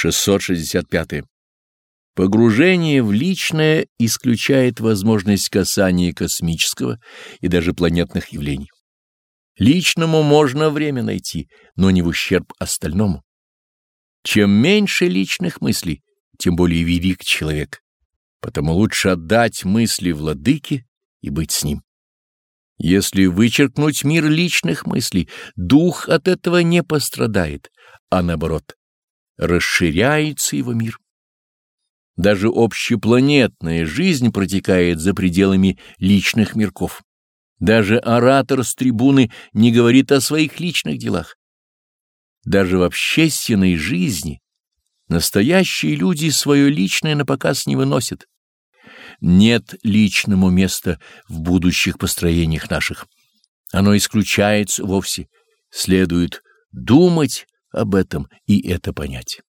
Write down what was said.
665. Погружение в личное исключает возможность касания космического и даже планетных явлений. Личному можно время найти, но не в ущерб остальному. Чем меньше личных мыслей, тем более велик человек. Потому лучше отдать мысли владыке и быть с ним. Если вычеркнуть мир личных мыслей, дух от этого не пострадает, а наоборот, расширяется его мир. Даже общепланетная жизнь протекает за пределами личных мирков. Даже оратор с трибуны не говорит о своих личных делах. Даже в общественной жизни настоящие люди свое личное на показ не выносят. Нет личному места в будущих построениях наших. Оно исключается вовсе. Следует думать об этом и это понять.